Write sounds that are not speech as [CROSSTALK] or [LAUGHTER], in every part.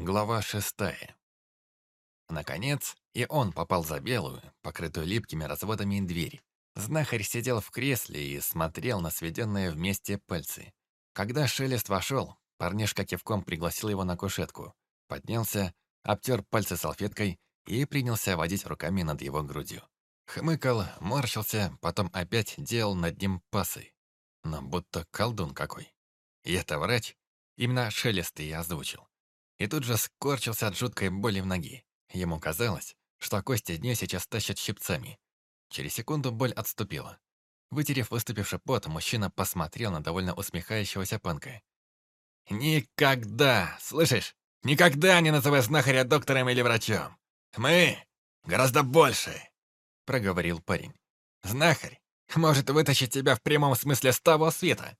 Глава шестая. Наконец, и он попал за белую, покрытую липкими разводами дверь. Знахарь сидел в кресле и смотрел на сведенные вместе пальцы. Когда Шелест вошел, парнишка кивком пригласил его на кушетку. Поднялся, обтер пальцы салфеткой и принялся водить руками над его грудью. Хмыкал, морщился, потом опять делал над ним пасы. Но будто колдун какой. И это врач именно Шелест и озвучил. И тут же скорчился от жуткой боли в ноге. Ему казалось, что кости дня сейчас тащат щипцами. Через секунду боль отступила. Вытерев выступивший пот, мужчина посмотрел на довольно усмехающегося панка. «Никогда, слышишь? Никогда не называй знахаря доктором или врачом! Мы гораздо больше!» проговорил парень. «Знахарь может вытащить тебя в прямом смысле с того света.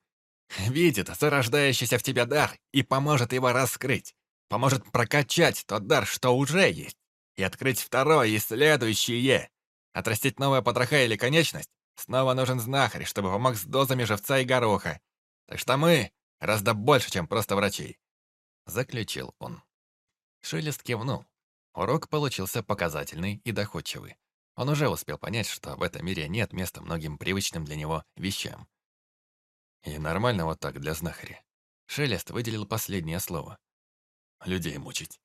Видит зарождающийся в тебе дар и поможет его раскрыть. Поможет прокачать тот дар, что уже есть, и открыть второе и следующее. Отрастить новое потроха или конечность снова нужен знахарь, чтобы помог с дозами живца и гороха. Так что мы гораздо больше, чем просто врачи. Заключил он. Шелест кивнул. Урок получился показательный и доходчивый. Он уже успел понять, что в этом мире нет места многим привычным для него вещам. И нормально вот так для знахаря. Шелест выделил последнее слово. Людей мучить.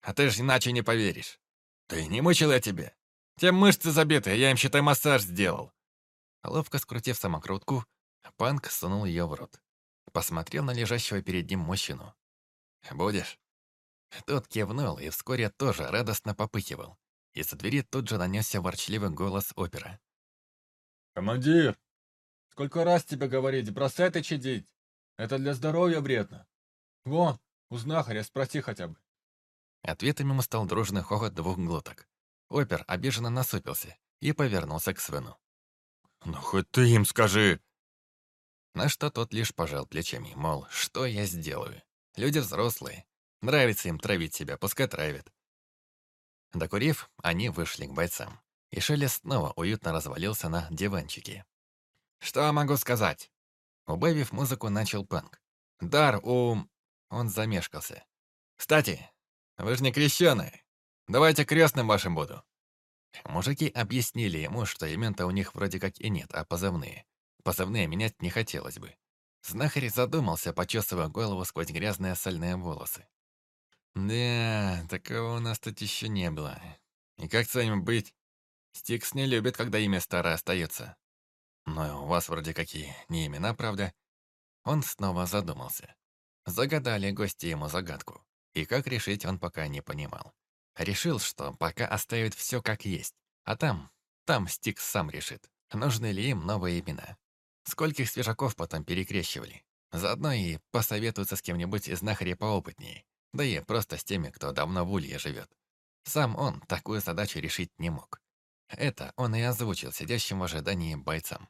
А ты же иначе не поверишь. Ты не мучил я тебя. Те мышцы забиты, я им, считай, массаж сделал. Ловко скрутив самокрутку, Панк сунул ее в рот. Посмотрел на лежащего перед ним мужчину. «Будешь?» Тот кивнул и вскоре тоже радостно попыхивал. Из-за двери тут же нанесся ворчливый голос опера. «Командир, сколько раз тебе говорить, бросай ты чадить. Это для здоровья вредно. Вон, у знахаря спроси хотя бы». Ответом ему стал дружный хохот двух глоток. Опер обиженно насупился и повернулся к Свену. «Ну хоть ты им скажи!» На что тот лишь пожал плечами, мол, что я сделаю? Люди взрослые. Нравится им травить себя, пускай травят. Докурив, они вышли к бойцам. И Шелест снова уютно развалился на диванчике. «Что могу сказать?» Убавив музыку, начал Панк. «Дар у...» Он замешкался. «Кстати, вы же не крещеные. Давайте крестным вашим буду». Мужики объяснили ему, что имен-то у них вроде как и нет, а позывные. Позывные менять не хотелось бы. Знахарь задумался, почесывая голову сквозь грязные сальные волосы. Да, такого у нас тут еще не было. И как с вами быть? Стикс не любит, когда имя старое остается. Но у вас вроде какие не имена, правда? Он снова задумался. Загадали гости ему загадку. И как решить, он пока не понимал. Решил, что пока оставит все как есть. А там, там Стикс сам решит, нужны ли им новые имена. Скольких свежаков потом перекрещивали. Заодно и посоветуются с кем-нибудь из нахари поопытнее да и просто с теми, кто давно в Улье живет. Сам он такую задачу решить не мог. Это он и озвучил сидящим в ожидании бойцам.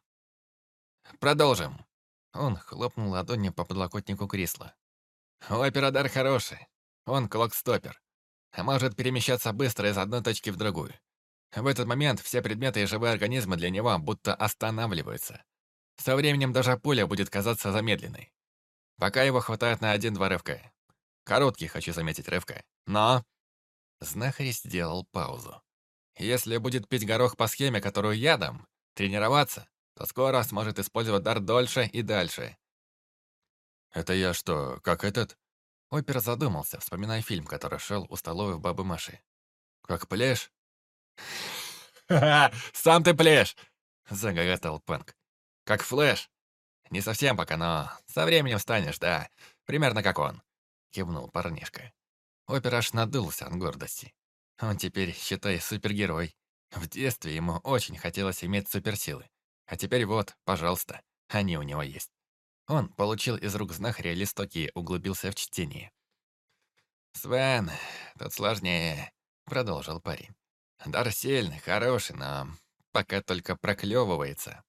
«Продолжим!» Он хлопнул ладонью по подлокотнику кресла. «У операдар хороший. Он клокстопер. Может перемещаться быстро из одной точки в другую. В этот момент все предметы и живые организмы для него будто останавливаются. Со временем даже пуля будет казаться замедленной. Пока его хватает на один-два рывка. Короткий, хочу заметить, рывка. Но... Знахарь сделал паузу. Если будет пить горох по схеме, которую я дам, тренироваться, то скоро сможет использовать дар дольше и дальше. «Это я что, как этот?» Опер задумался, вспоминая фильм, который шел в столовой у Бабы Маши. «Как плешь?» «Ха-ха! Сам ты плешь!» — загоготал Пэнк. «Как флэш. Не совсем пока, но со временем станешь, да. Примерно как он. — кивнул парнишка. Опер аж надулся от гордости. Он теперь, считай, супергерой. В детстве ему очень хотелось иметь суперсилы. А теперь вот, пожалуйста, они у него есть. Он получил из рук знахаря листок и углубился в чтение. «Свен, тут сложнее», — продолжил парень. «Дар сильный, хороший, но пока только проклевывается.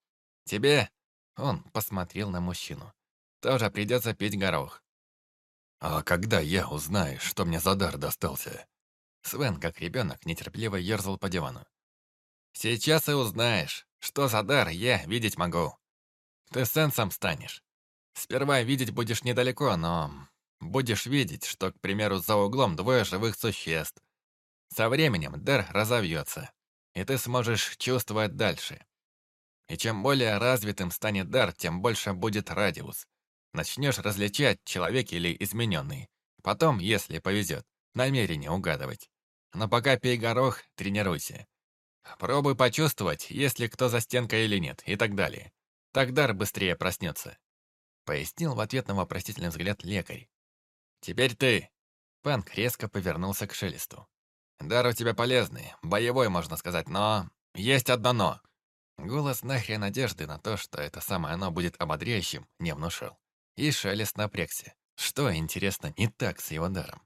Тебе...» — он посмотрел на мужчину. «Тоже придется пить горох. «А когда я узнаю, что мне за дар достался?» Свен, как ребенок, нетерпеливо ерзал по дивану. «Сейчас и узнаешь, что за дар я видеть могу. Ты сенсом станешь. Сперва видеть будешь недалеко, но будешь видеть, что, к примеру, за углом двое живых существ. Со временем дар разовьется, и ты сможешь чувствовать дальше. И чем более развитым станет дар, тем больше будет радиус. Начнешь различать, человек или измененный. Потом, если повезет, намерение угадывать. Но пока пей горох, тренируйся. Пробуй почувствовать, есть ли кто за стенкой или нет, и так далее. Так дар быстрее проснется. Пояснил в ответ на вопросительный взгляд лекарь. «Теперь ты!» Панк резко повернулся к Шелесту. «Дар у тебя полезный, боевой, можно сказать, но... Есть одно «но». Голос нахрен надежды на то, что это самое «но» будет ободряющим, не внушил. И Шелест напрягся. Что, интересно, не так с его даром?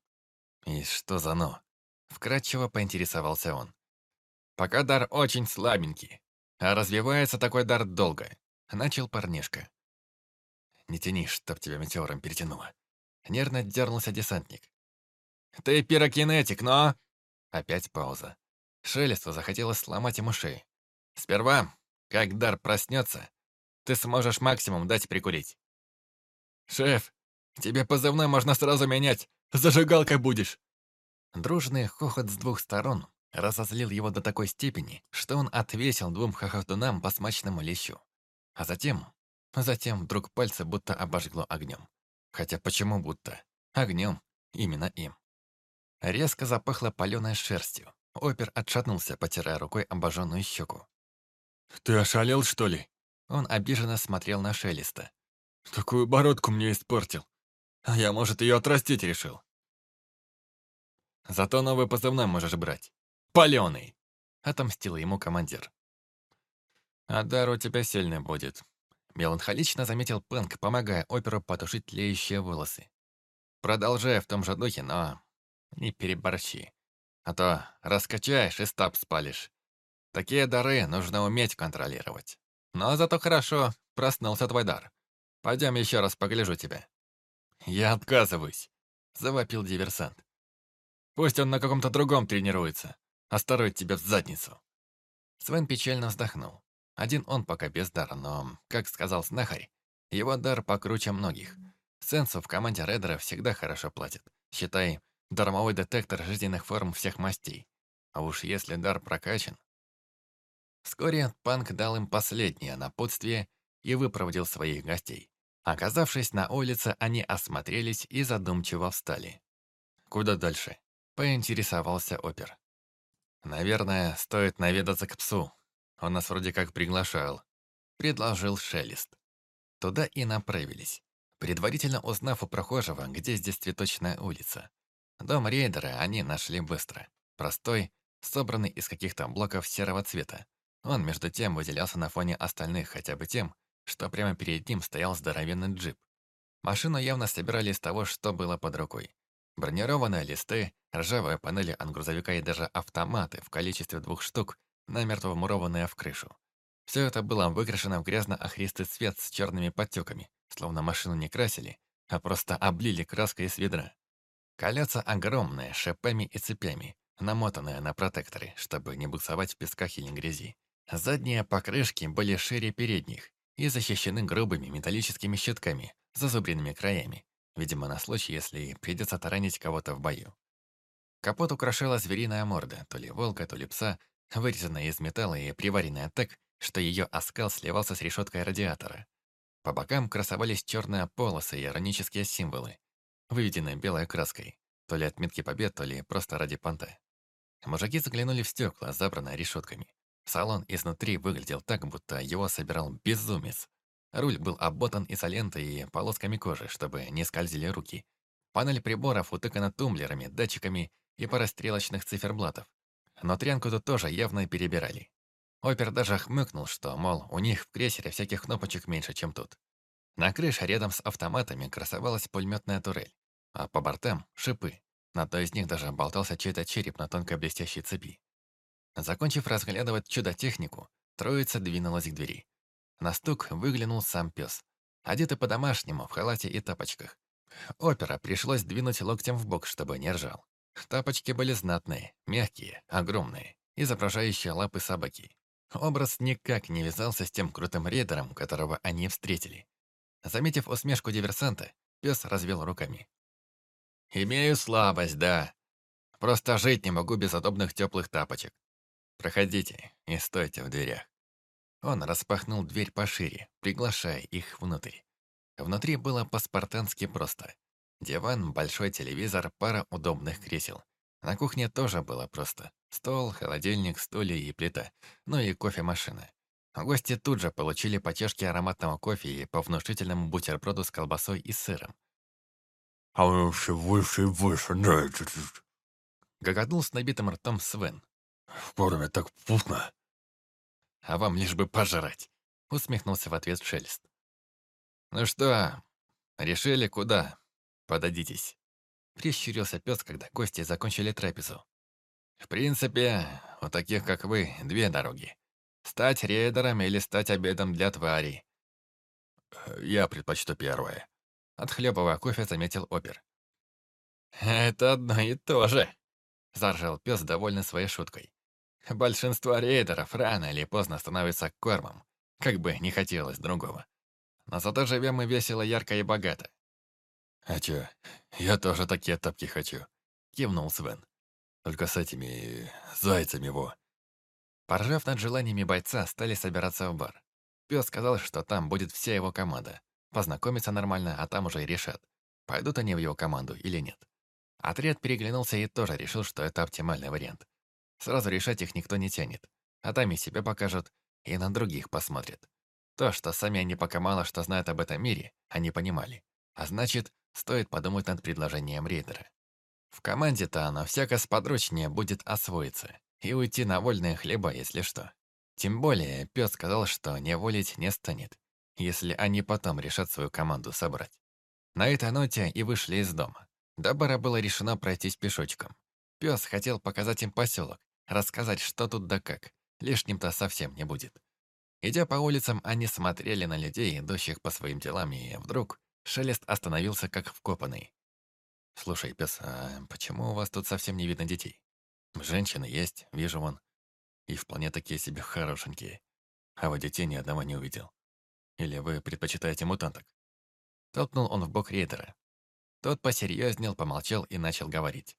И что за «но»? Вкратчиво поинтересовался он. Пока дар очень слабенький, а развивается такой дар долго. Начал парнишка. Не тяни, чтоб тебя метеором перетянуло. Нервно дернулся десантник. «Ты пирокинетик, но...» Опять пауза. Шелесту захотелось сломать ему шею. «Сперва, как дар проснется, ты сможешь максимум дать прикурить». «Шеф, тебе позывной можно сразу менять, зажигалкой будешь!» Дружный хохот с двух сторон разозлил его до такой степени, что он отвесил двум хохотунам по смачному лещу. А затем, затем вдруг пальцы будто обожгло огнем. Хотя почему будто? Огнем, именно им. Резко запахло паленой шерстью. Опер отшатнулся, потирая рукой обожженную щеку. «Ты ошалел, что ли?» Он обиженно смотрел на Шелеста. «Такую бородку мне испортил. А я, может, ее отрастить решил». «Зато новый позывной можешь брать. Паленый!» Отомстил ему командир. «А дар у тебя сильный будет. Меланхолично заметил Пэнк, помогая оперу потушить тлеющие волосы. Продолжай в том же духе, но не переборщи. А то раскачаешь и стаб спалишь. Такие дары нужно уметь контролировать. Но зато хорошо, проснулся твой дар. Пойдем еще раз погляжу тебя. Я отказываюсь, завопил диверсант. Пусть он на каком-то другом тренируется, а второй тебе в задницу. Свен печально вздохнул. Один он пока без дара, но, как сказал знахарь, его дар покруче многих. Сенсу в команде Редера всегда хорошо платят. Считай, дармовой детектор жизненных форм всех мастей. А уж если дар прокачан... Вскоре Панк дал им последнее напутствие и выпроводил своих гостей. Оказавшись на улице, они осмотрелись и задумчиво встали. «Куда дальше?» — поинтересовался опер. «Наверное, стоит наведаться к псу», он нас вроде как приглашал. Предложил Шелест. Туда и направились, предварительно узнав у прохожего, где здесь цветочная улица. Дом рейдера они нашли быстро. Простой, собранный из каких-то блоков серого цвета. Он, между тем, выделялся на фоне остальных хотя бы тем, что прямо перед ним стоял здоровенный джип. Машину явно собирали из того, что было под рукой. Бронированные листы, ржавые панели от грузовика и даже автоматы в количестве двух штук намертво вмурованная в крышу. Все это было выкрашено в грязно-охристый цвет с черными подтеками, словно машину не красили, а просто облили краской из ведра. Колеса огромные, шипами и цепями, намотанные на протекторы, чтобы не буксовать в песках или грязи. Задние покрышки были шире передних и защищены грубыми металлическими щитками с зазубренными краями, видимо, на случай, если придется таранить кого-то в бою. Капот украшала звериная морда, то ли волка, то ли пса, вырезанная из металла и приваренная так, что ее оскал сливался с решеткой радиатора. По бокам красовались черные полосы и иронические символы, выведенные белой краской, то ли отметки побед, то ли просто ради понта. Мужики заглянули в стекла, забранные решетками. Салон изнутри выглядел так, будто его собирал безумец. Руль был обмотан изолентой и полосками кожи, чтобы не скользили руки. Панель приборов утыкана тумблерами, датчиками и парой стрелочных циферблатов но тренку тут тоже явно перебирали. Опер даже хмыкнул, что, мол, у них в крейсере всяких кнопочек меньше, чем тут. На крыше рядом с автоматами красовалась пулеметная турель, а по бортам — шипы. На то из них даже болтался чей-то череп на тонкой блестящей цепи. Закончив разглядывать чудо-технику, троица двинулась к двери. На стук выглянул сам пес, одетый по-домашнему, в халате и тапочках. Опера пришлось двинуть локтем в бок, чтобы не ржал. Тапочки были знатные, мягкие, огромные, изображающие лапы собаки. Образ никак не вязался с тем крутым рейдером, которого они встретили. Заметив усмешку диверсанта, пес развел руками. Имею слабость, да. Просто жить не могу без удобных теплых тапочек. Проходите и стойте в дверях. Он распахнул дверь пошире, приглашая их внутрь. Внутри было по-спартански просто. Диван, большой телевизор, пара удобных кресел. На кухне тоже было просто. Стол, холодильник, стулья и плита. Ну и кофемашина. Гости тут же получили по чашке ароматного кофе и по внушительному бутерброду с колбасой и сыром. «А он все выше и выше нравится!» Гоготнул с набитым ртом Свен. «В кормят так вкусно!» «А вам лишь бы пожрать!» Усмехнулся в ответ Шелест. «Ну что, решили куда? Подадитесь!» Прищурился пес, когда гости закончили трапезу. «В принципе, у таких, как вы, две дороги. Стать рейдером или стать обедом для тварей. Я предпочту первое. Отхлебывая кофе, заметил опер. «Это одно и то же», — заржал пес, довольный своей шуткой. «Большинство рейдеров рано или поздно становятся кормом, как бы не хотелось другого. Но зато живем мы весело, ярко и богато». «А чё, я тоже такие тапки хочу», — кивнул Свен. «Только с этими зайцами, во». Поржав над желаниями бойца, стали собираться в бар. Пес сказал, что там будет вся его команда. Познакомиться нормально, а там уже и решат, пойдут они в его команду или нет. Отряд переглянулся и тоже решил, что это оптимальный вариант. Сразу решать их никто не тянет. А там и себя покажут, и на других посмотрят. То, что сами они пока мало что знают об этом мире, они понимали. А значит, стоит подумать над предложением рейдера. В команде-то оно всяко сподручнее будет освоиться и уйти на вольные хлеба, если что. Тем более, пес сказал, что не волить не станет, если они потом решат свою команду собрать. На этой ноте и вышли из дома. До было решено пройтись пешочком. Пес хотел показать им поселок, рассказать, что тут да как. Лишним-то совсем не будет. Идя по улицам, они смотрели на людей, идущих по своим делам, и вдруг Шелест остановился как вкопанный. «Слушай, пес, а почему у вас тут совсем не видно детей?» Женщины есть, вижу вон. И вполне такие себе хорошенькие. А вот детей ни одного не увидел. Или вы предпочитаете мутанток?» Толкнул он в бок рейдера. Тот посерьезнел, помолчал и начал говорить.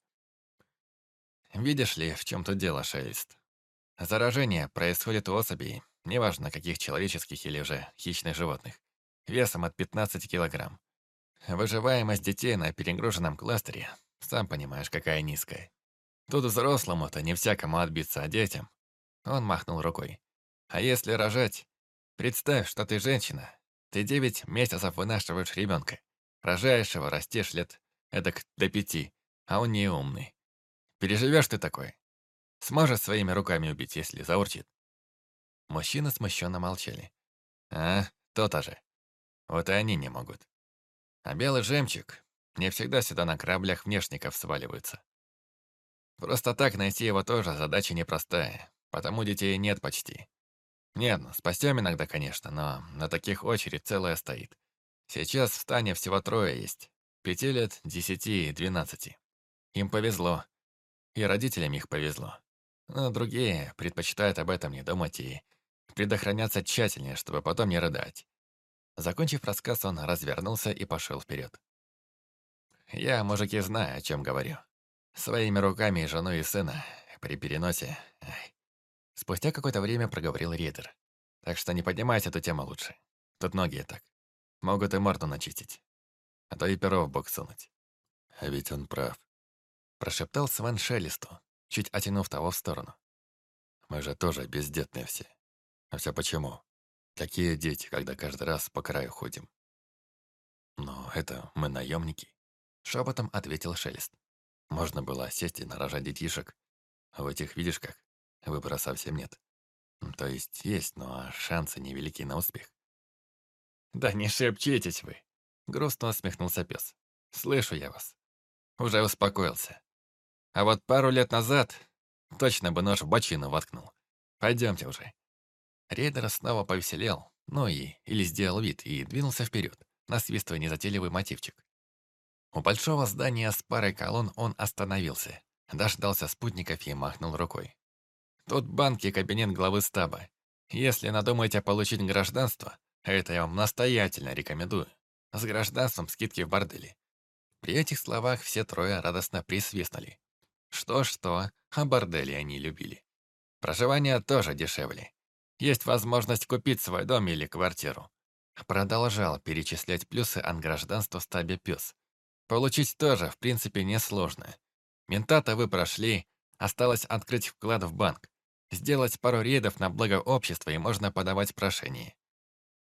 «Видишь ли, в чем тут дело, Шелест? Заражение происходит у особей, неважно каких человеческих или же хищных животных, весом от 15 килограмм. Выживаемость детей на перегруженном кластере, сам понимаешь, какая низкая. Тут взрослому-то не всякому отбиться, а детям. Он махнул рукой. А если рожать? Представь, что ты женщина. Ты девять месяцев вынашиваешь ребенка. Рожаешь его, растешь лет эдак до пяти, а он не умный. Переживешь ты такой? Сможешь своими руками убить, если заурчит? Мужчины смущенно молчали. А, то-то же. Вот и они не могут. А белый жемчуг не всегда сюда на кораблях внешников сваливаются. Просто так найти его тоже задача непростая, потому детей нет почти. Нет, ну, спасем иногда, конечно, но на таких очередь целая стоит. Сейчас в стане всего трое есть. Пяти лет, десяти и двенадцати. Им повезло. И родителям их повезло. Но другие предпочитают об этом не думать и предохраняться тщательнее, чтобы потом не рыдать. Закончив рассказ, он развернулся и пошел вперед. Я, мужики, знаю, о чем говорю. Своими руками и жену и сына при переносе. Спустя какое-то время проговорил рейдер. Так что не поднимайте эту тему лучше. Тут многие так. Могут и морду начистить. А то и перо в бок сунуть. А ведь он прав. Прошептал Свен Шелесту, чуть оттянув того в сторону. Мы же тоже бездетные все. А все почему? Какие дети, когда каждый раз по краю ходим? Но это мы наемники. Шепотом ответил Шелест. Можно было сесть и нарожать детишек. А в этих, видишь как, выбора совсем нет. То есть есть, но шансы невелики на успех. «Да не шепчитесь вы!» Грустно усмехнулся пес. «Слышу я вас. Уже успокоился. А вот пару лет назад точно бы нож в бочину воткнул. Пойдемте уже». Рейдер снова повеселел, ну и или сделал вид, и двинулся вперед, насвистывая незатейливый мотивчик. У большого здания с парой колонн он остановился, дождался спутников и махнул рукой. Тут банк и кабинет главы стаба. Если надумаете получить гражданство, это я вам настоятельно рекомендую. С гражданством скидки в борделе. При этих словах все трое радостно присвистнули. Что-что, а бордели они любили. Проживание тоже дешевле. Есть возможность купить свой дом или квартиру. Продолжал перечислять плюсы от гражданства стабе пес. Получить тоже, в принципе, несложно. Ментата вы прошли, осталось открыть вклад в банк. Сделать пару рейдов на благо общества и можно подавать прошение.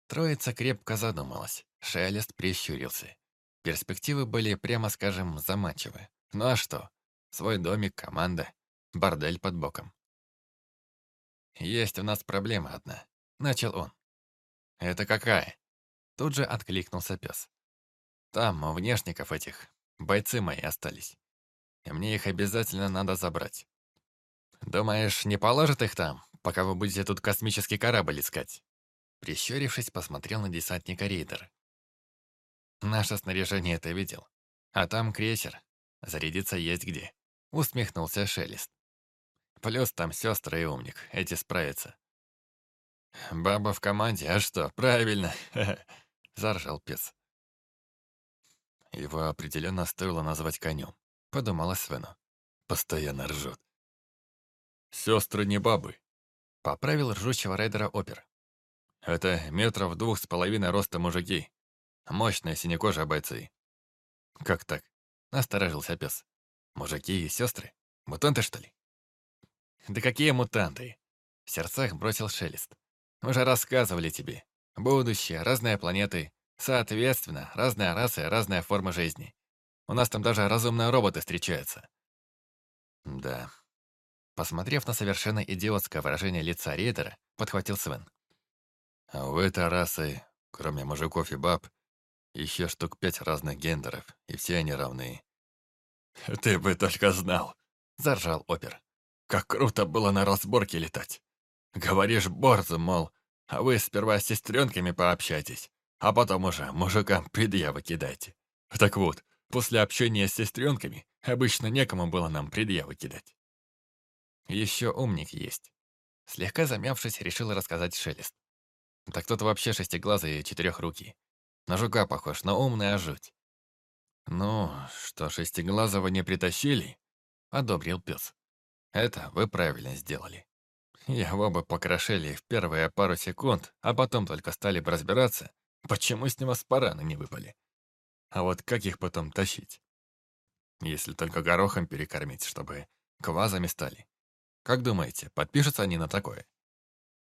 Троица крепко задумалась. Шелест прищурился. Перспективы были, прямо скажем, заманчивы. Ну а что? Свой домик, команда, бордель под боком. «Есть у нас проблема одна», — начал он. «Это какая?» Тут же откликнулся пес. «Там, у внешников этих, бойцы мои остались. И мне их обязательно надо забрать. Думаешь, не положат их там, пока вы будете тут космический корабль искать?» Прищурившись, посмотрел на десантника рейдер. «Наше снаряжение это видел. А там крейсер. Зарядиться есть где». Усмехнулся Шелест. Плюс там сестры и умник, эти справятся. «Баба в команде, а что, правильно!» [LAUGHS] — заржал пес. Его определенно стоило назвать конем, подумала Свену. Постоянно ржет. «Сестры не бабы», — поправил ржущего рейдера опер. «Это метров двух с половиной роста мужики. Мощные синекожие бойцы». «Как так?» — насторожился пес. «Мужики и сестры? Мутанты, что ли?» «Да какие мутанты?» В сердцах бросил Шелест. «Уже рассказывали тебе. Будущее, разные планеты. Соответственно, разные расы, разная форма жизни. У нас там даже разумные роботы встречаются». «Да, Посмотрев на совершенно идиотское выражение лица рейдера, подхватил Свен. «А у этой расы, кроме мужиков и баб, еще штук пять разных гендеров, и все они равны». «Ты бы только знал!» — заржал опер. «Как круто было на разборке летать! Говоришь борзу, мол, а вы сперва с сестренками пообщайтесь, а потом уже мужикам предъявы кидайте. Так вот, после общения с сестренками обычно некому было нам предъявы кидать. Еще умник есть. Слегка замявшись, решил рассказать Шелест. Так тот вообще шестиглазый и четырехрукий. На жука похож, но умный ожуть. «Ну, что шестиглазого не притащили?» — одобрил пес. «Это вы правильно сделали. Его бы покрошили в первые пару секунд, а потом только стали бы разбираться, почему с него спараны не выпали. А вот как их потом тащить? Если только горохом перекормить, чтобы квазами стали. Как думаете, подпишутся они на такое?»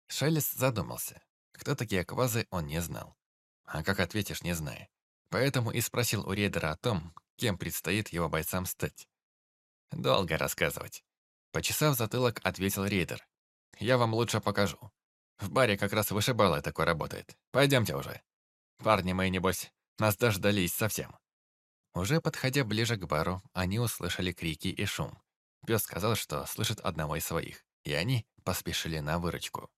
Шелест задумался. Кто такие квазы, он не знал. А как ответишь, не зная. Поэтому и спросил у рейдера о том, кем предстоит его бойцам стать. «Долго рассказывать». Почесав затылок, ответил рейдер. «Я вам лучше покажу. В баре как раз вышибало такой работает. Пойдемте уже. Парни мои, небось, нас дождались совсем». Уже подходя ближе к бару, они услышали крики и шум. Пес сказал, что слышит одного из своих, и они поспешили на выручку.